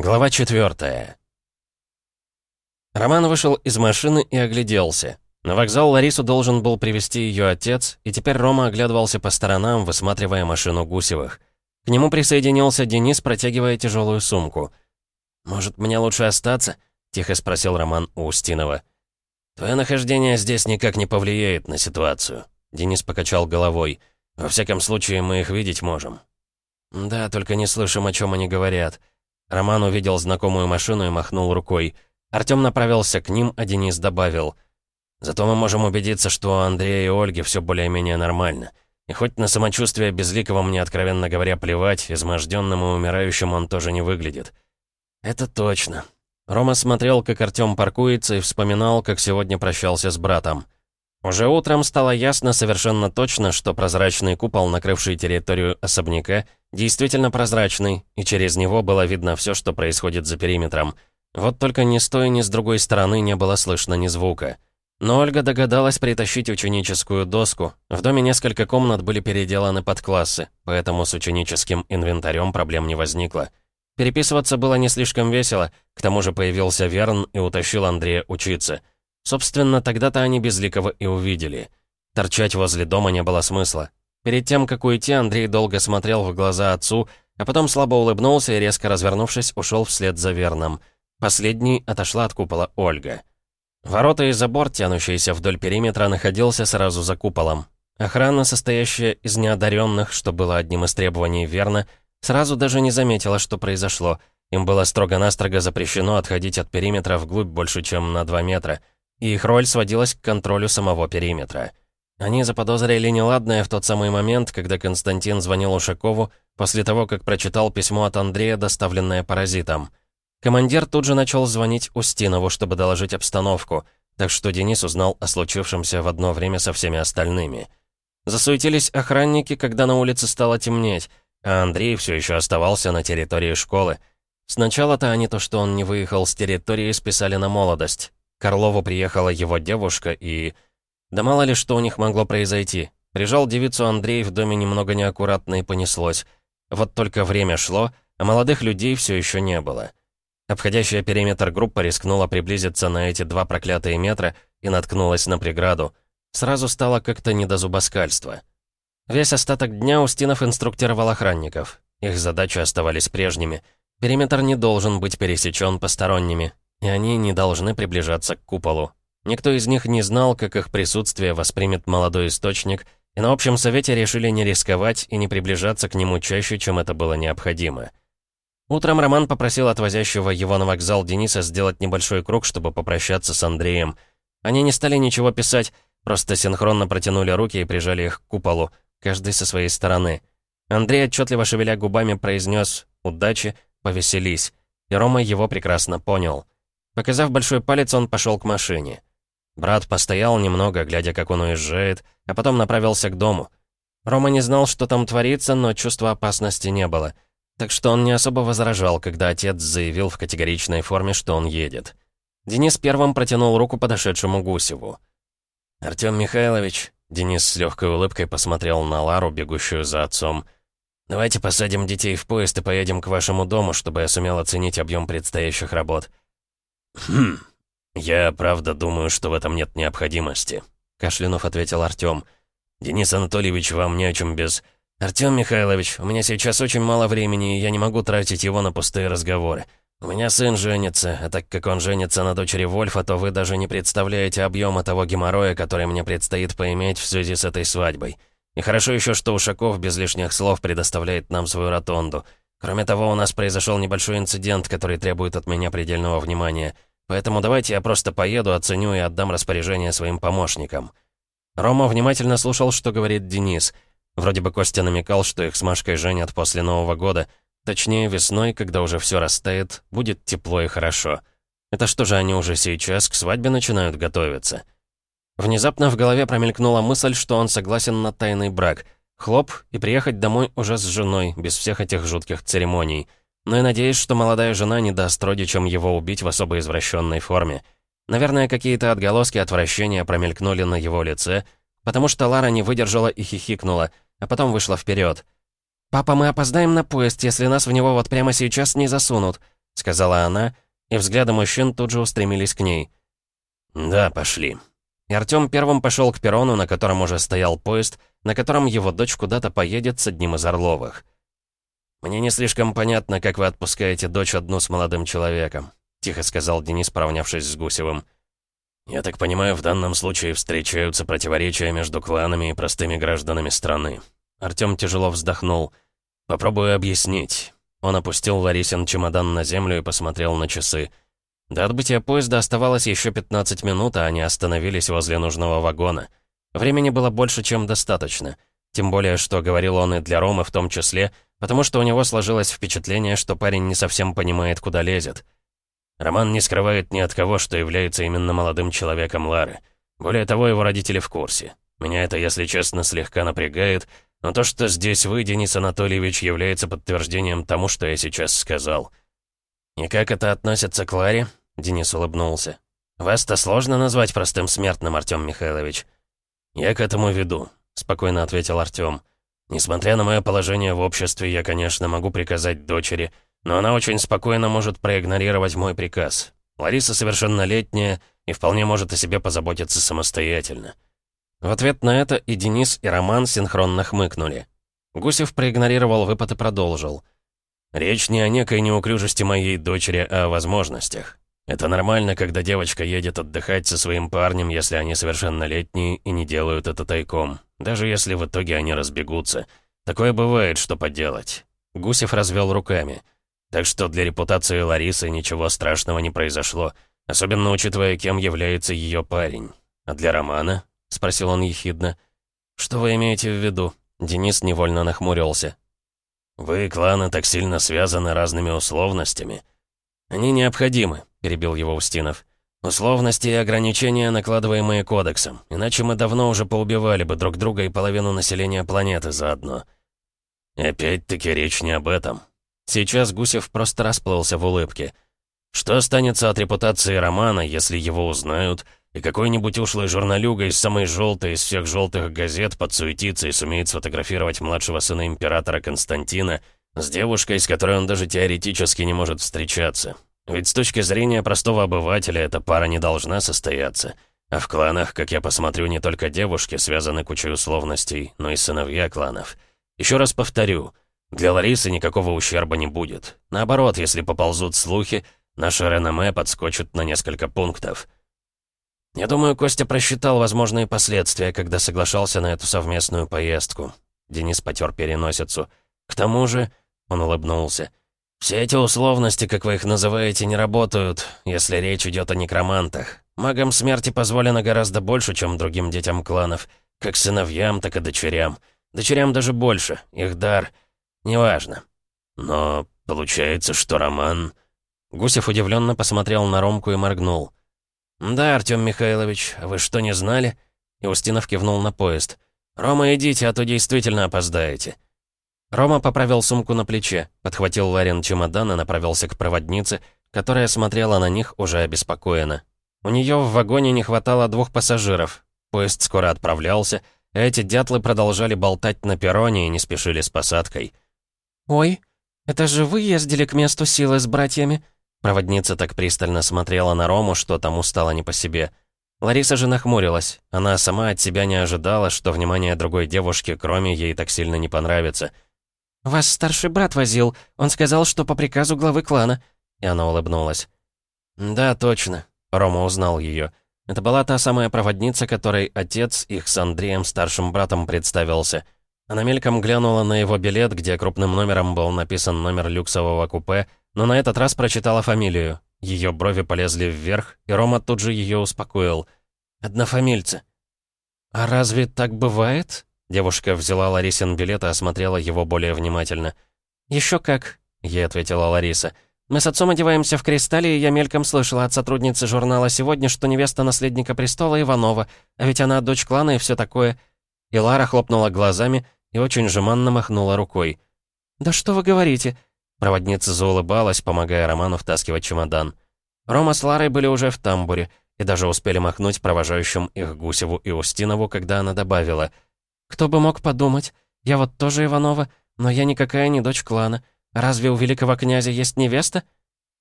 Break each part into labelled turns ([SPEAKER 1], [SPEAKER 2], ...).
[SPEAKER 1] Глава четвертая. Роман вышел из машины и огляделся. На вокзал Ларису должен был привести ее отец, и теперь Рома оглядывался по сторонам, высматривая машину Гусевых. К нему присоединился Денис, протягивая тяжелую сумку. «Может, мне лучше остаться?» — тихо спросил Роман у Устинова. «Твое нахождение здесь никак не повлияет на ситуацию», — Денис покачал головой. «Во всяком случае, мы их видеть можем». «Да, только не слышим, о чем они говорят». Роман увидел знакомую машину и махнул рукой. Артём направился к ним, а Денис добавил. «Зато мы можем убедиться, что у Андрея и Ольги все более-менее нормально. И хоть на самочувствие Безликого мне, откровенно говоря, плевать, изможденным и умирающим он тоже не выглядит». «Это точно». Рома смотрел, как Артём паркуется, и вспоминал, как сегодня прощался с братом. Уже утром стало ясно совершенно точно, что прозрачный купол, накрывший территорию особняка, действительно прозрачный, и через него было видно все, что происходит за периметром. Вот только ни с той, ни с другой стороны не было слышно ни звука. Но Ольга догадалась притащить ученическую доску. В доме несколько комнат были переделаны под классы, поэтому с ученическим инвентарем проблем не возникло. Переписываться было не слишком весело, к тому же появился Верн и утащил Андрея учиться — Собственно, тогда-то они Безликого и увидели. Торчать возле дома не было смысла. Перед тем, как уйти, Андрей долго смотрел в глаза отцу, а потом слабо улыбнулся и, резко развернувшись, ушел вслед за Верном. Последней отошла от купола Ольга. Ворота и забор, тянущийся вдоль периметра, находился сразу за куполом. Охрана, состоящая из неодаренных, что было одним из требований Верна, сразу даже не заметила, что произошло. Им было строго-настрого запрещено отходить от периметра вглубь больше, чем на 2 метра — и их роль сводилась к контролю самого периметра. Они заподозрили неладное в тот самый момент, когда Константин звонил Ушакову после того, как прочитал письмо от Андрея, доставленное паразитом. Командир тут же начал звонить Устинову, чтобы доложить обстановку, так что Денис узнал о случившемся в одно время со всеми остальными. Засуетились охранники, когда на улице стало темнеть, а Андрей все еще оставался на территории школы. Сначала-то они то, что он не выехал с территории, списали на молодость. К Орлову приехала его девушка и... Да мало ли что у них могло произойти. Прижал девицу Андрей в доме немного неаккуратно и понеслось. Вот только время шло, а молодых людей все еще не было. Обходящая периметр группа рискнула приблизиться на эти два проклятые метра и наткнулась на преграду. Сразу стало как-то не до зубоскальства. Весь остаток дня Устинов инструктировал охранников. Их задачи оставались прежними. Периметр не должен быть пересечен посторонними, и они не должны приближаться к куполу. Никто из них не знал, как их присутствие воспримет молодой источник, и на общем совете решили не рисковать и не приближаться к нему чаще, чем это было необходимо. Утром Роман попросил отвозящего его на вокзал Дениса сделать небольшой круг, чтобы попрощаться с Андреем. Они не стали ничего писать, просто синхронно протянули руки и прижали их к куполу, каждый со своей стороны. Андрей, отчетливо шевеля губами, произнес «Удачи, повеселись», и Рома его прекрасно понял — Показав большой палец, он пошел к машине. Брат постоял немного, глядя, как он уезжает, а потом направился к дому. Рома не знал, что там творится, но чувства опасности не было. Так что он не особо возражал, когда отец заявил в категоричной форме, что он едет. Денис первым протянул руку подошедшему Гусеву. «Артём Михайлович», — Денис с легкой улыбкой посмотрел на Лару, бегущую за отцом, «давайте посадим детей в поезд и поедем к вашему дому, чтобы я сумел оценить объем предстоящих работ».
[SPEAKER 2] «Хм, я правда думаю, что в этом нет необходимости», — Кашлянов ответил Артём. «Денис Анатольевич, вам не о чем без...» «Артём Михайлович, у меня сейчас очень мало времени, и я не могу тратить его на пустые разговоры. У меня сын женится, а так как он женится на дочери Вольфа, то вы даже не представляете объема того геморроя, который мне предстоит поиметь в связи с этой свадьбой. И хорошо еще, что Ушаков без лишних слов предоставляет нам свою ротонду. Кроме того, у нас произошел небольшой инцидент, который требует от меня предельного внимания. Поэтому давайте я просто поеду, оценю и отдам распоряжение своим помощникам». Рома внимательно слушал, что говорит Денис. Вроде бы Костя намекал, что их с Машкой женят после Нового года. Точнее, весной, когда уже все растает, будет тепло и хорошо. Это что же они уже сейчас к свадьбе начинают готовиться? Внезапно в голове промелькнула мысль, что он согласен на тайный брак. Хлоп, и приехать домой уже с женой, без всех этих жутких церемоний но и надеюсь, что молодая жена не даст родичам его убить в особо извращенной форме. Наверное, какие-то отголоски отвращения промелькнули на его лице, потому что Лара не выдержала и хихикнула, а потом вышла вперед. «Папа, мы опоздаем на поезд, если нас в него вот прямо сейчас не засунут»,
[SPEAKER 1] сказала она, и взгляды мужчин тут же устремились к ней.
[SPEAKER 2] «Да, пошли».
[SPEAKER 1] И Артём первым пошел к перрону, на котором уже стоял поезд, на котором его дочь куда-то поедет с одним из Орловых.
[SPEAKER 2] «Мне не слишком понятно, как вы отпускаете дочь одну с молодым человеком», тихо сказал Денис, поравнявшись с Гусевым. «Я так понимаю, в данном случае встречаются противоречия между кланами и простыми гражданами страны». Артём тяжело вздохнул. «Попробую объяснить». Он опустил Ларисин чемодан на землю и посмотрел на часы. До отбытия поезда оставалось еще 15 минут, а они остановились возле нужного вагона. Времени было больше, чем достаточно. Тем более, что говорил он и для Ромы в том числе, потому что у него сложилось впечатление, что парень не совсем понимает, куда лезет. Роман не скрывает ни от кого, что является именно молодым человеком Лары. Более того, его родители в курсе. Меня это, если честно, слегка напрягает, но то, что здесь вы, Денис Анатольевич, является подтверждением тому, что я сейчас сказал. «И как это относится к Ларе?» Денис улыбнулся. «Вас-то сложно назвать простым смертным, Артём Михайлович». «Я к этому веду», — спокойно ответил Артём. «Несмотря на мое положение в обществе, я, конечно, могу приказать дочери, но она очень спокойно может проигнорировать мой приказ. Лариса совершеннолетняя и вполне может о себе позаботиться самостоятельно».
[SPEAKER 1] В ответ на это и Денис, и Роман синхронно хмыкнули. Гусев проигнорировал выпад и продолжил.
[SPEAKER 2] «Речь не о некой неуклюжести моей дочери, а о возможностях. Это нормально, когда девочка едет отдыхать со своим парнем, если они совершеннолетние и не делают это тайком. Даже если в итоге они разбегутся. Такое бывает, что поделать. Гусев развел руками. Так что для репутации Ларисы ничего страшного не произошло, особенно учитывая, кем является ее парень. А для Романа? Спросил он ехидно. Что вы имеете в виду? Денис невольно нахмурился. Вы, кланы, так сильно связаны разными условностями. Они необходимы, — перебил его Устинов. «Условности и ограничения, накладываемые кодексом. Иначе мы давно уже поубивали бы друг друга и половину населения планеты заодно». «Опять-таки речь не об этом». Сейчас Гусев просто расплылся в улыбке. «Что останется от репутации Романа, если его узнают, и какой-нибудь ушлый журналюга из самой желтой из всех желтых газет подсуетится и сумеет сфотографировать младшего сына императора Константина с девушкой, с которой он даже теоретически не может встречаться? Ведь с точки зрения простого обывателя эта пара не должна состояться. А в кланах, как я посмотрю, не только девушки связаны кучей условностей, но и сыновья кланов. Еще раз повторю, для Ларисы никакого ущерба не будет. Наоборот, если поползут слухи, наше реноме подскочит на несколько пунктов. Я думаю, Костя просчитал возможные последствия, когда соглашался на эту совместную поездку. Денис потер переносицу. К тому же, он улыбнулся, «Все эти условности, как вы их называете, не работают, если речь идет о некромантах. Магам смерти позволено гораздо больше, чем другим детям кланов. Как сыновьям, так и дочерям. Дочерям даже больше. Их дар... Неважно. Но получается, что Роман...» Гусев удивленно посмотрел на Ромку и моргнул. «Да, Артём Михайлович, вы что, не знали?» И Устинов кивнул на поезд. «Рома, идите, а то действительно опоздаете». Рома поправил сумку на плече, подхватил Ларин чемодан и направился к проводнице, которая смотрела на них уже обеспокоенно. У нее в вагоне не хватало двух пассажиров. Поезд скоро отправлялся, а эти дятлы продолжали болтать на перроне и не спешили с посадкой. «Ой, это же вы ездили к месту силы с братьями?» Проводница так пристально смотрела на Рому, что тому стало не по себе. Лариса же нахмурилась. Она сама от себя не ожидала, что внимание другой девушки, кроме ей, так сильно не понравится — «Вас старший брат возил. Он сказал, что по приказу главы клана». И она улыбнулась. «Да, точно». Рома узнал ее. Это была та самая проводница, которой отец их с Андреем старшим братом представился. Она мельком глянула на его билет, где крупным номером был написан номер люксового купе, но на этот раз прочитала фамилию. Ее брови полезли вверх, и Рома тут же ее успокоил. «Однофамильцы». «А разве так бывает?» Девушка взяла Ларисин билет и осмотрела его более внимательно. «Еще как», — ей ответила Лариса. «Мы с отцом одеваемся в кристалле, и я мельком слышала от сотрудницы журнала «Сегодня», что невеста наследника престола Иванова, а ведь она дочь клана и все такое». И Лара хлопнула глазами и очень жеманно махнула рукой. «Да что вы говорите?» Проводница заулыбалась, помогая Роману втаскивать чемодан. Рома с Ларой были уже в тамбуре и даже успели махнуть провожающим их Гусеву и Устинову, когда она добавила — «Кто бы мог подумать? Я вот тоже Иванова, но я никакая не дочь клана. Разве у великого князя есть невеста?»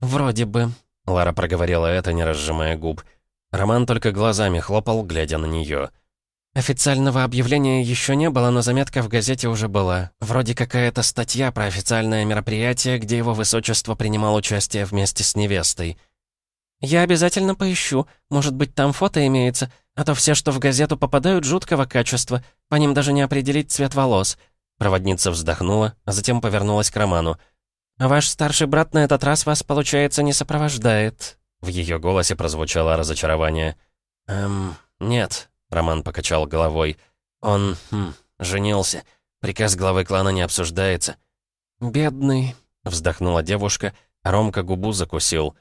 [SPEAKER 1] «Вроде бы», — Лара проговорила это, не разжимая губ. Роман только глазами хлопал, глядя на нее. «Официального объявления еще не было, но заметка в газете уже была. Вроде какая-то статья про официальное мероприятие, где его высочество принимал участие вместе с невестой. Я обязательно поищу. Может быть, там фото имеется, а то все, что в газету попадают, жуткого качества. По ним даже не определить цвет волос». Проводница вздохнула, а затем повернулась к Роману. «Ваш старший брат на этот раз вас, получается, не сопровождает». В ее голосе прозвучало разочарование. «Эм, нет», — Роман покачал головой. «Он, хм, женился. Приказ главы клана не обсуждается». «Бедный», — вздохнула девушка, а Ромка губу закусил.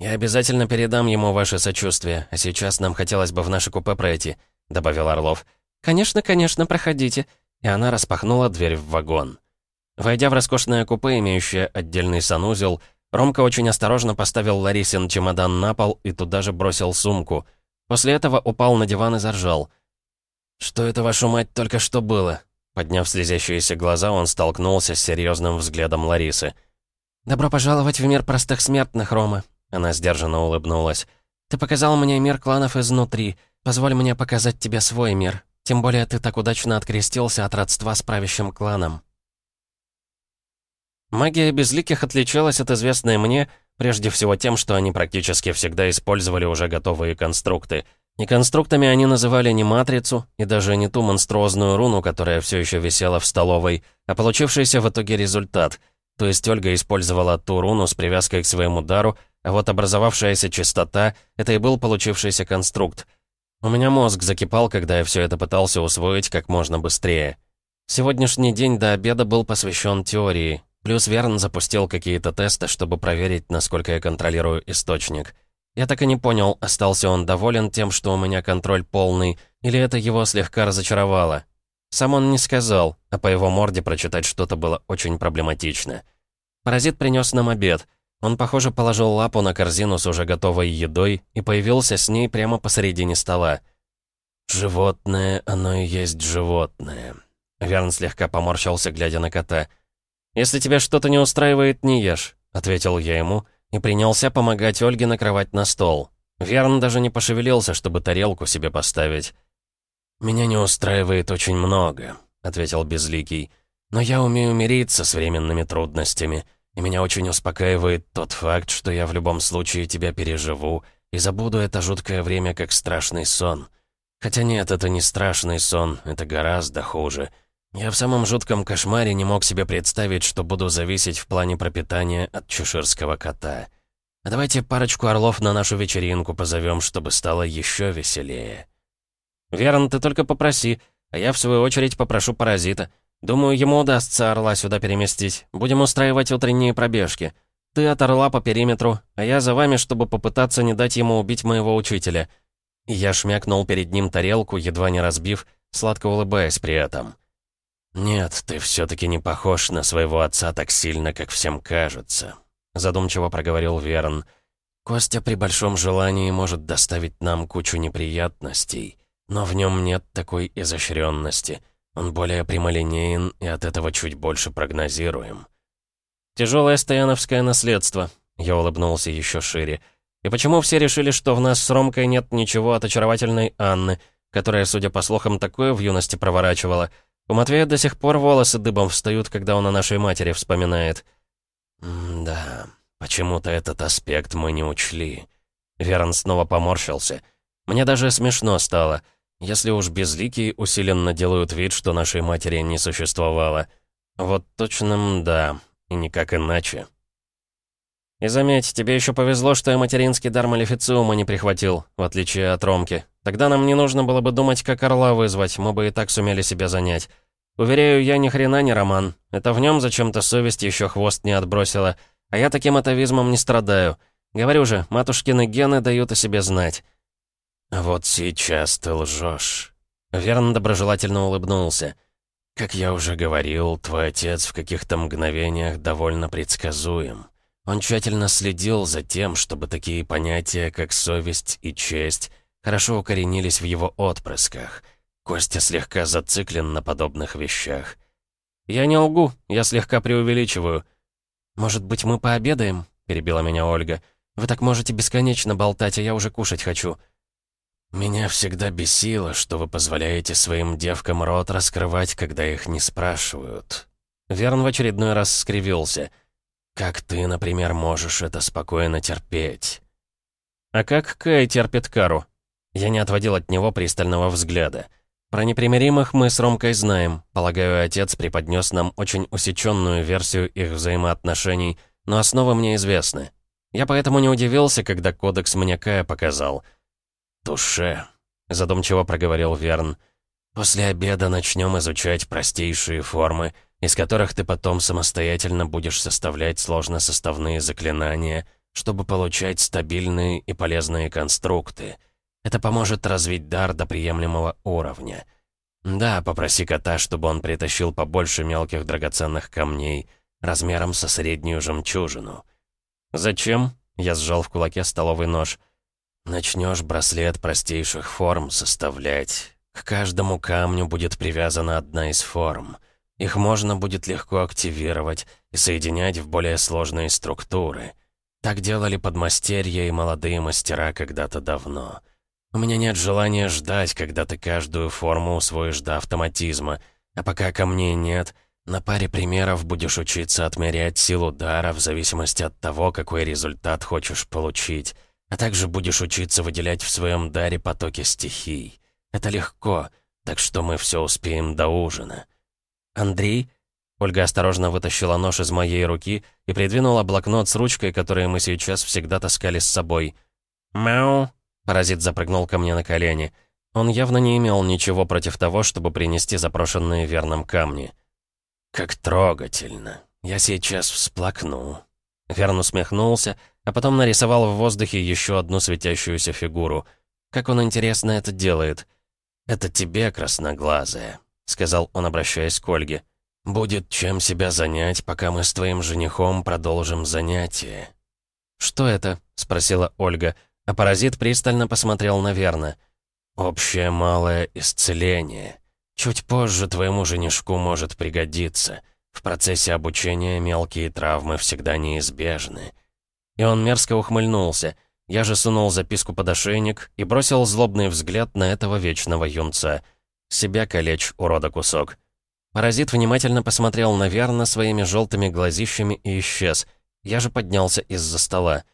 [SPEAKER 1] «Я обязательно передам ему ваше сочувствие, а сейчас нам хотелось бы в наше купе пройти», — добавил Орлов. «Конечно, конечно, проходите». И она распахнула дверь в вагон. Войдя в роскошное купе, имеющее отдельный санузел, Ромка очень осторожно поставил Ларисин чемодан на пол и туда же бросил сумку. После этого упал на диван и заржал. «Что это, вашу мать, только что было?» Подняв слезящиеся глаза, он столкнулся с серьезным взглядом Ларисы. «Добро пожаловать в мир простых смертных, Рома», — она сдержанно улыбнулась. «Ты показал мне мир кланов изнутри. Позволь мне показать тебе свой мир. Тем более ты так удачно открестился от родства с правящим кланом». Магия Безликих отличалась от известной мне прежде всего тем, что они практически всегда использовали уже готовые конструкты. Не конструктами они называли не матрицу и даже не ту монструозную руну, которая все еще висела в столовой, а получившийся в итоге результат. То есть Ольга использовала ту руну с привязкой к своему дару, а вот образовавшаяся чистота — это и был получившийся конструкт. У меня мозг закипал, когда я все это пытался усвоить как можно быстрее. Сегодняшний день до обеда был посвящен теории, Плюс Верн запустил какие-то тесты, чтобы проверить, насколько я контролирую источник. Я так и не понял, остался он доволен тем, что у меня контроль полный, или это его слегка разочаровало. Сам он не сказал, а по его морде прочитать что-то было очень проблематично. Паразит принес нам обед. Он, похоже, положил лапу на корзину с уже готовой едой и появился с ней прямо посередине стола. «Животное, оно и есть животное». Верн слегка поморщился, глядя на кота — «Если тебя что-то не устраивает, не ешь», — ответил я ему и принялся помогать Ольге накрывать на стол. Верн даже не пошевелился, чтобы тарелку себе поставить. «Меня не устраивает очень много», — ответил Безликий. «Но я умею мириться с временными трудностями, и меня очень успокаивает тот факт, что я в любом случае тебя переживу и забуду это жуткое время как страшный сон. Хотя нет, это не страшный сон, это гораздо хуже». Я в самом жутком кошмаре не мог себе представить, что буду зависеть в плане пропитания от чеширского кота. А давайте парочку орлов на нашу вечеринку позовем, чтобы стало еще веселее. Верн, ты только попроси, а я в свою очередь попрошу паразита. Думаю, ему удастся орла сюда переместить. Будем устраивать утренние пробежки. Ты от орла по периметру, а я за вами, чтобы попытаться не дать ему убить моего учителя. я шмякнул перед ним тарелку, едва не разбив, сладко улыбаясь при этом. «Нет, ты все-таки не похож на своего отца так сильно, как всем кажется», — задумчиво проговорил Верн. «Костя при большом желании может доставить нам кучу неприятностей, но в нем нет такой изощренности. Он более прямолинеен и от этого чуть больше прогнозируем». «Тяжелое стояновское наследство», — я улыбнулся еще шире. «И почему все решили, что в нас с Ромкой нет ничего от очаровательной Анны, которая, судя по слухам, такое в юности проворачивала?» У Матвея до сих пор волосы дыбом встают, когда он о нашей матери вспоминает. М да, почему-то этот аспект мы не учли. Верон снова поморщился. Мне даже смешно стало. Если уж безликие усиленно делают вид, что нашей матери не существовало. Вот точно да, и никак иначе. И заметь, тебе еще повезло, что я материнский дар Малефициума не прихватил, в отличие от Ромки. Тогда нам не нужно было бы думать, как орла вызвать, мы бы и так сумели себя занять. Уверяю, я ни хрена не роман. Это в нем зачем-то совесть еще хвост не отбросила. А я таким атовизмом не страдаю. Говорю же, матушкины гены дают о себе знать. «Вот сейчас ты лжешь». Верн доброжелательно улыбнулся. «Как я уже говорил, твой отец в каких-то мгновениях довольно предсказуем. Он тщательно следил за тем, чтобы такие понятия, как совесть и честь, хорошо укоренились в его отпрысках. Костя слегка зациклен на подобных вещах. «Я не лгу, я слегка преувеличиваю». «Может быть, мы пообедаем?» — перебила меня Ольга. «Вы так можете бесконечно болтать, а я уже кушать хочу».
[SPEAKER 2] «Меня всегда бесило, что вы позволяете своим девкам рот раскрывать, когда их не спрашивают».
[SPEAKER 1] Верн в очередной раз скривился.
[SPEAKER 2] «Как ты, например, можешь это спокойно терпеть?»
[SPEAKER 1] «А как Кай терпит кару?» Я не отводил от него пристального взгляда. Про непримиримых мы с Ромкой знаем. Полагаю, отец преподнес нам очень усеченную версию их взаимоотношений, но основы мне известны. Я поэтому не удивился, когда кодекс мне Кая показал —
[SPEAKER 2] «Туше», — задумчиво проговорил Верн. «После обеда начнем изучать простейшие формы, из которых ты потом самостоятельно будешь составлять сложносоставные заклинания, чтобы получать стабильные и полезные конструкты. Это поможет развить дар до приемлемого уровня. Да, попроси кота, чтобы он притащил побольше мелких драгоценных камней, размером со среднюю жемчужину».
[SPEAKER 1] «Зачем?» — я сжал в кулаке столовый нож —
[SPEAKER 2] Начнешь браслет простейших форм составлять. К каждому камню будет привязана одна из форм. Их можно будет легко активировать и соединять в более сложные структуры. Так делали подмастерья и молодые мастера когда-то давно. У меня нет желания ждать, когда ты каждую форму усвоишь до автоматизма, а пока камней нет, на паре примеров будешь учиться отмерять силу дара в зависимости от того, какой результат хочешь получить. А также будешь учиться выделять в своем даре потоки стихий. Это легко, так что мы все успеем до ужина.
[SPEAKER 1] Андрей? Ольга осторожно вытащила нож из моей руки и придвинула блокнот с ручкой, который мы сейчас всегда таскали с собой. «Мяу!» — паразит запрыгнул ко мне на колени. Он явно не имел ничего против того, чтобы принести запрошенные верным камни.
[SPEAKER 2] «Как трогательно! Я сейчас всплакну!»
[SPEAKER 1] Верн усмехнулся, а потом нарисовал в воздухе еще одну светящуюся фигуру. Как он, интересно, это делает?
[SPEAKER 2] «Это тебе, красноглазая», — сказал он, обращаясь к Ольге. «Будет чем себя занять, пока мы с твоим женихом продолжим занятие».
[SPEAKER 1] «Что это?» — спросила Ольга, а паразит пристально посмотрел на Верна.
[SPEAKER 2] «Общее малое исцеление. Чуть позже твоему женишку может пригодиться. В процессе обучения мелкие травмы всегда неизбежны.
[SPEAKER 1] И он мерзко ухмыльнулся. Я же сунул записку под ошейник и бросил злобный взгляд на этого вечного юнца. Себя калечь, урода кусок. Паразит внимательно посмотрел на Верна своими желтыми глазищами и исчез. Я же поднялся из-за стола.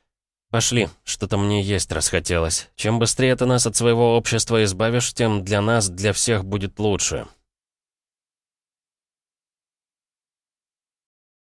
[SPEAKER 1] «Пошли, что-то мне есть расхотелось. Чем быстрее ты нас от своего общества избавишь, тем для нас, для всех будет лучше.